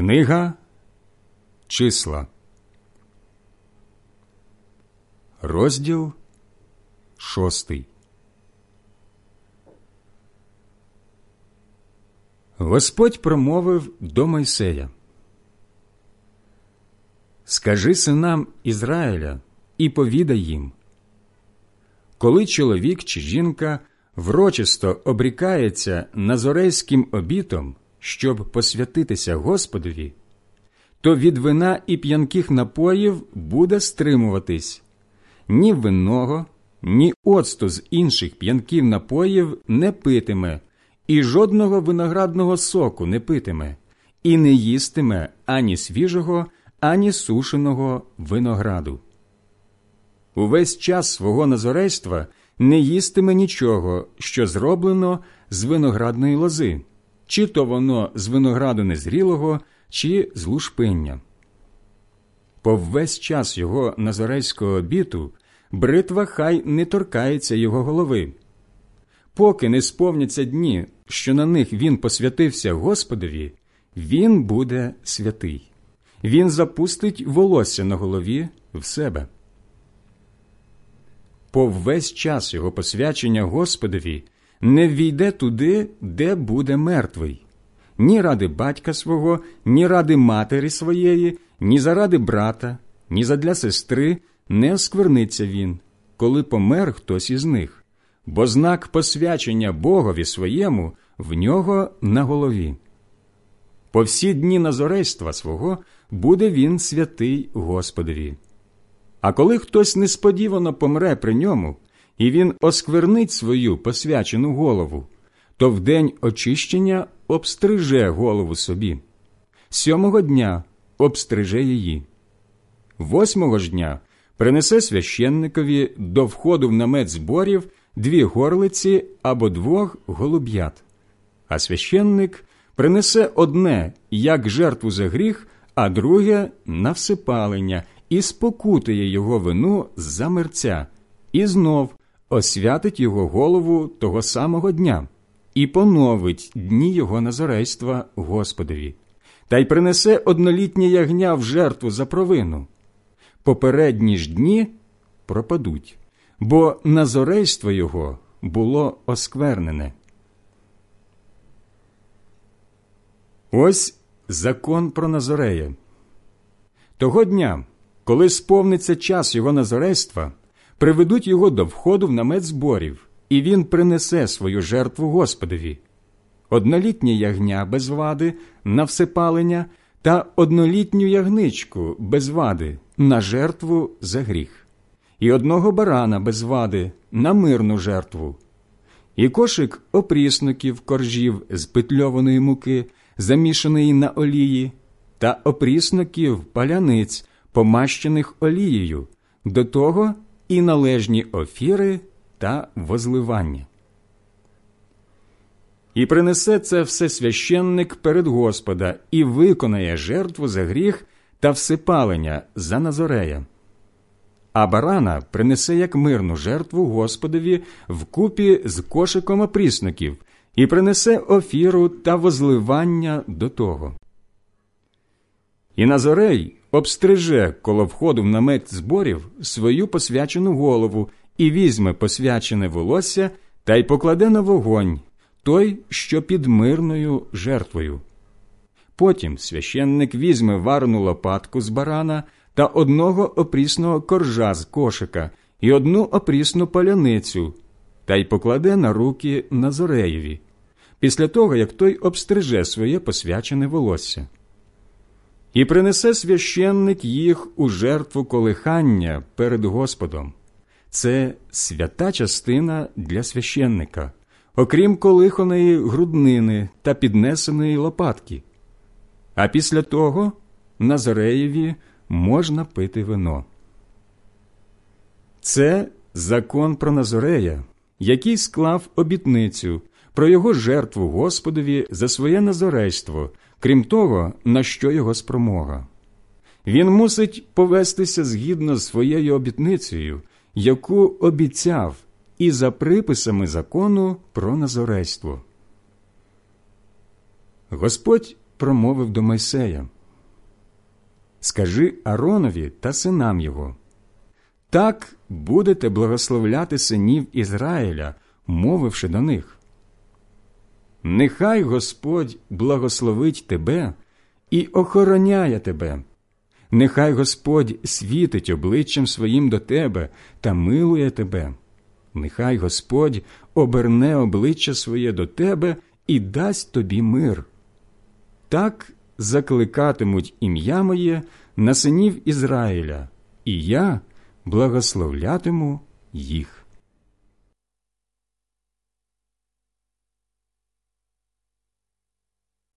Книга Числа, розділ шостий. Господь промовив до Мойсея. Скажи синам Ізраїля і повідай їм, коли чоловік чи жінка врочисто обрікається назорейським обітом, щоб посвятитися Господові, то від вина і п'янких напоїв буде стримуватись ні винного, ні оцту з інших п'янків напоїв не питиме, і жодного виноградного соку не питиме, і не їстиме ані свіжого, ані сушеного винограду. Увесь час свого назорейства не їстиме нічого, що зроблено з виноградної лози, чи то воно з винограду незрілого, чи з лушпиння. По весь час його назорейського обіту бритва хай не торкається його голови. Поки не сповняться дні, що на них він посвятився Господові, він буде святий. Він запустить волосся на голові в себе. По весь час його посвячення Господові не ввійде туди, де буде мертвий, ні ради батька свого, ні ради матері своєї, ні заради брата, ні задля сестри не оскверниться він, коли помер хтось із них, бо знак посвячення Богові своєму в нього на голові. По всі дні назорейства свого буде він святий Господові. А коли хтось несподівано помре при ньому, і він осквернить свою посвячену голову, то в день очищення обстриже голову собі, сьомого дня обстриже її. Восьмого ж дня принесе священникові до входу в намет зборів дві горлиці або двох голуб'ят, а священник принесе одне як жертву за гріх, а друге на всипалення і спокутує його вину за мерця, і знов освятить його голову того самого дня і поновить дні його назарейства Господові, та й принесе однолітнє ягня в жертву за провину. Попередні ж дні пропадуть, бо назорейство його було осквернене. Ось закон про Назорея. Того дня, коли сповниться час його назорейства, приведуть його до входу в намет зборів, і він принесе свою жертву Господові, однолітнє ягня без вади на всепалення та однолітню ягничку без вади на жертву за гріх, і одного барана без вади на мирну жертву, і кошик опрісників коржів з петльованої муки, замішаної на олії, та опрісноків паляниць, помащених олією, до того і належні офіри та возливання. І принесе це все священник перед Господа і виконає жертву за гріх та всипалення за Назорея. А барана принесе як мирну жертву Господові вкупі з кошиком опрісноків і принесе офіру та возливання до того. І Назорей обстриже коло входу в намет зборів свою посвячену голову і візьме посвячене волосся та й покладе на вогонь той, що під мирною жертвою. Потім священник візьме варну лопатку з барана та одного опрісного коржа з кошика і одну опрісну паляницю та й покладе на руки Назореєві, після того як той обстриже своє посвячене волосся. І принесе священник їх у жертву колихання перед Господом. Це свята частина для священника, окрім колиханої груднини та піднесеної лопатки. А після того Назареєві можна пити вино. Це закон про Назорея, який склав обітницю про його жертву Господові за своє назорейство, крім того, на що його спромога. Він мусить повестися згідно з своєю обітницею, яку обіцяв, і за приписами закону про назорейство. Господь промовив до Мойсея Скажи Аронові та синам його так будете благословляти синів Ізраїля, мовивши до них. Нехай Господь благословить тебе і охороняє тебе. Нехай Господь світить обличчям своїм до тебе та милує тебе. Нехай Господь оберне обличчя своє до тебе і дасть тобі мир. Так закликатимуть ім'я моє на синів Ізраїля, і я благословлятиму їх.